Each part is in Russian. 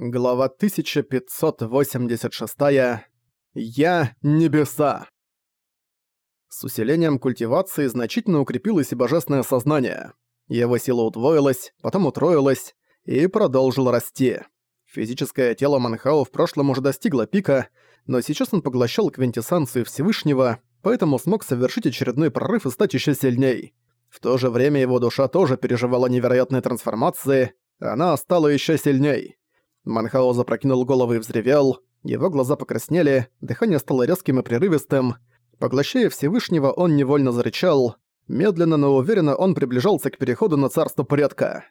Глава 1586. Я — небеса. С усилением культивации значительно укрепилось и божественное сознание. Его сила удвоилась, потом утроилась и продолжила расти. Физическое тело Манхао в прошлом уже достигло пика, но сейчас он поглощал квинтэссенцию Всевышнего, поэтому смог совершить очередной прорыв и стать еще сильней. В то же время его душа тоже переживала невероятные трансформации, она стала еще сильней. Манхао запрокинул голову и взревел, его глаза покраснели, дыхание стало резким и прерывистым. Поглощая Всевышнего, он невольно зарычал. Медленно, но уверенно он приближался к переходу на царство предка.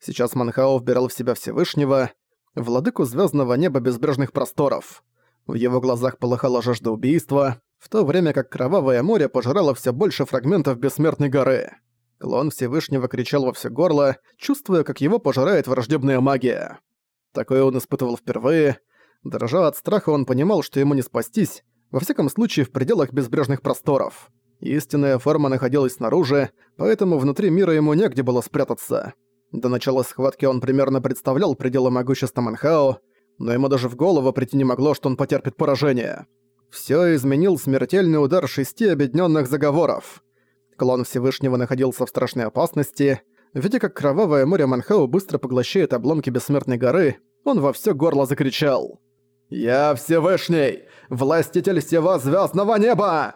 Сейчас Манхао вбирал в себя Всевышнего, владыку звездного неба безбрежных просторов. В его глазах полыхала жажда убийства, в то время как Кровавое море пожирало все больше фрагментов Бессмертной горы. Клон Всевышнего кричал во все горло, чувствуя, как его пожирает враждебная магия. Такое он испытывал впервые. Дрожа от страха, он понимал, что ему не спастись, во всяком случае в пределах безбрежных просторов. Истинная форма находилась снаружи, поэтому внутри мира ему негде было спрятаться. До начала схватки он примерно представлял пределы могущества Манхао, но ему даже в голову прийти не могло, что он потерпит поражение. Всё изменил смертельный удар шести объединённых заговоров. Клон Всевышнего находился в страшной опасности, Видя, как кровавое море Манхау быстро поглощает обломки Бессмертной горы, он во всё горло закричал. «Я Всевышний! Властитель всего звёздного неба!»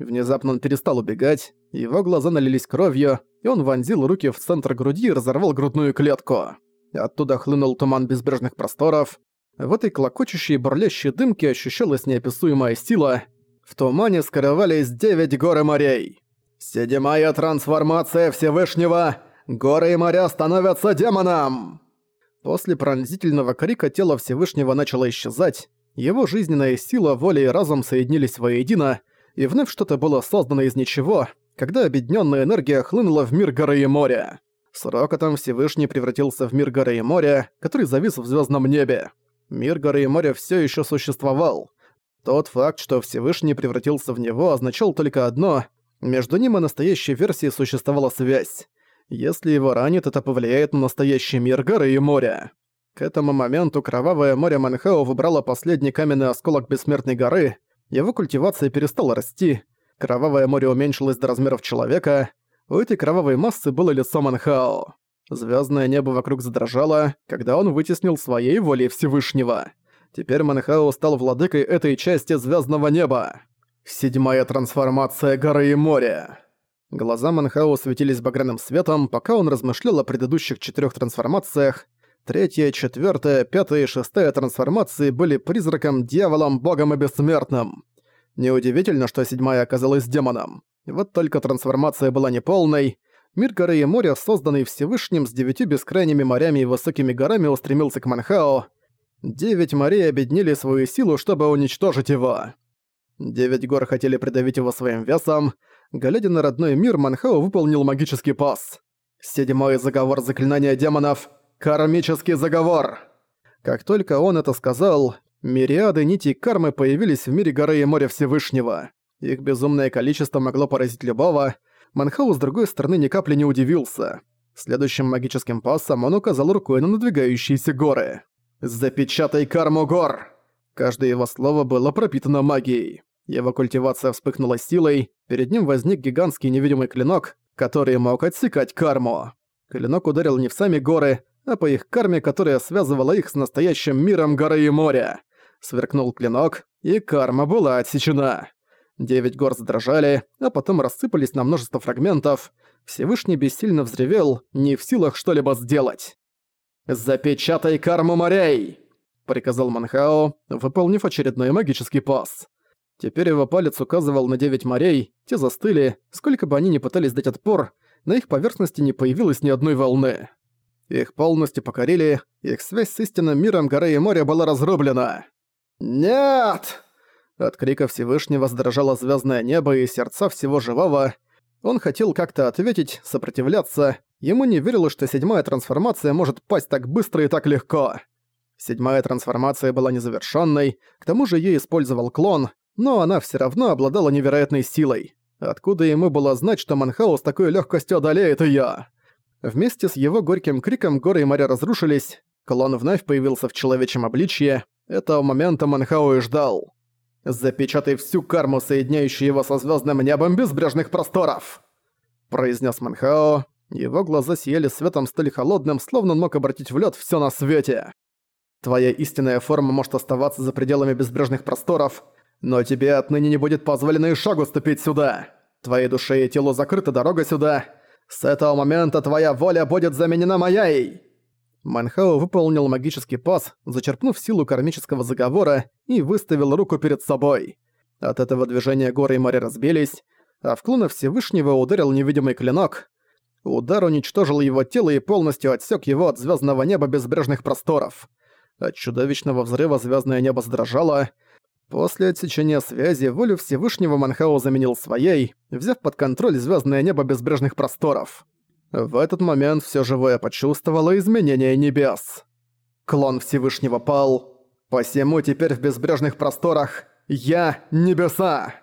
Внезапно он перестал убегать, его глаза налились кровью, и он вонзил руки в центр груди и разорвал грудную клетку. Оттуда хлынул туман безбрежных просторов. В этой клокочущей бурлящей дымке ощущалась неописуемая сила. В тумане скрывались девять гор и морей. «Седьмая трансформация Всевышнего!» Горы и моря становятся демоном!» После пронзительного крика тело Всевышнего начало исчезать, его жизненная сила, воля и разум соединились воедино, и вновь что-то было создано из ничего, когда объединенная энергия хлынула в мир горы и моря. С рокотом Всевышний превратился в мир горы и моря, который завис в звездном небе. Мир горы и моря все еще существовал. Тот факт, что Всевышний превратился в него, означал только одно — между ним и настоящей версией существовала связь. Если его ранит, это повлияет на настоящий мир горы и моря. К этому моменту Кровавое море Манхао выбрало последний каменный осколок Бессмертной горы, его культивация перестала расти, Кровавое море уменьшилось до размеров человека, у этой кровавой массы было лицо Манхао. Звездное небо вокруг задрожало, когда он вытеснил своей волей Всевышнего. Теперь Манхао стал владыкой этой части звездного неба. Седьмая трансформация горы и моря. Глаза Манхао светились багряным светом, пока он размышлял о предыдущих четырёх трансформациях. Третья, четвёртая, пятая и шестая трансформации были призраком, дьяволом, богом и бессмертным. Неудивительно, что седьмая оказалась демоном. Вот только трансформация была неполной. Мир горы и моря, созданный Всевышним с девятью бескрайними морями и высокими горами, устремился к Манхао. Девять морей объединили свою силу, чтобы уничтожить его. Девять гор хотели придавить его своим весом, Глядя на родной мир, Манхао выполнил магический пас. Седьмой заговор заклинания демонов — кармический заговор. Как только он это сказал, мириады нитей кармы появились в мире горы и моря Всевышнего. Их безумное количество могло поразить любого. Манхау с другой стороны ни капли не удивился. Следующим магическим пасом он указал рукой на надвигающиеся горы. «Запечатай карму гор!» Каждое его слово было пропитано магией. Его культивация вспыхнула силой, перед ним возник гигантский невидимый клинок, который мог отсекать карму. Клинок ударил не в сами горы, а по их карме, которая связывала их с настоящим миром горы и моря. Сверкнул клинок, и карма была отсечена. Девять гор задрожали, а потом рассыпались на множество фрагментов. Всевышний бессильно взревел, не в силах что-либо сделать. «Запечатай карму морей!» — приказал Манхао, выполнив очередной магический пас. Теперь его палец указывал на девять морей, те застыли, сколько бы они ни пытались дать отпор, на их поверхности не появилось ни одной волны. Их полностью покорили, их связь с истинным миром горы и моря была разрублена. «Нет!» От крика Всевышнего задрожало звездное небо и сердца всего живого. Он хотел как-то ответить, сопротивляться. Ему не верилось, что седьмая трансформация может пасть так быстро и так легко. Седьмая трансформация была незавершенной, к тому же ей использовал клон, но она все равно обладала невероятной силой. Откуда ему было знать, что Манхау с такой легкостью одолеет ее? Вместе с его горьким криком горы и моря разрушились, Клон вновь появился в человечьем обличье. Этого момента Манхао и ждал. «Запечатай всю карму, соединяющую его со звездным небом безбрежных просторов!» произнес Манхао. Его глаза сияли светом столь холодным, словно он мог обратить в лед все на свете. «Твоя истинная форма может оставаться за пределами безбрежных просторов, но тебе отныне не будет позволено и шагу ступить сюда. Твоей душе и телу закрыта дорога сюда. С этого момента твоя воля будет заменена моей!» Манхао выполнил магический пас, зачерпнув силу кармического заговора и выставил руку перед собой. От этого движения горы и море разбились, а в клона Всевышнего ударил невидимый клинок. Удар уничтожил его тело и полностью отсек его от звездного неба безбрежных просторов. От чудовищного взрыва звездное небо задрожало. После отсечения связи волю Всевышнего Манхао заменил своей, взяв под контроль звездное небо безбрежных просторов. В этот момент все живое почувствовало изменение небес. Клон Всевышнего пал. Посему теперь в безбрежных просторах я небеса.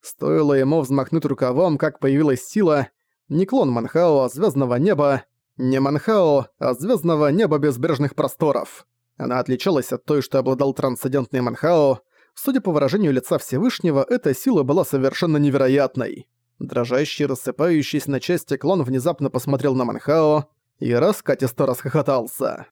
Стоило ему взмахнуть рукавом, как появилась сила, не клон Манхао, а звездного неба, не Манхао, а звездного неба безбрежных просторов. Она отличалась от той, что обладал трансцендентный Манхао. Судя по выражению лица Всевышнего, эта сила была совершенно невероятной. Дрожащий, рассыпающийся на части клон внезапно посмотрел на Манхао и раскатисто расхохотался.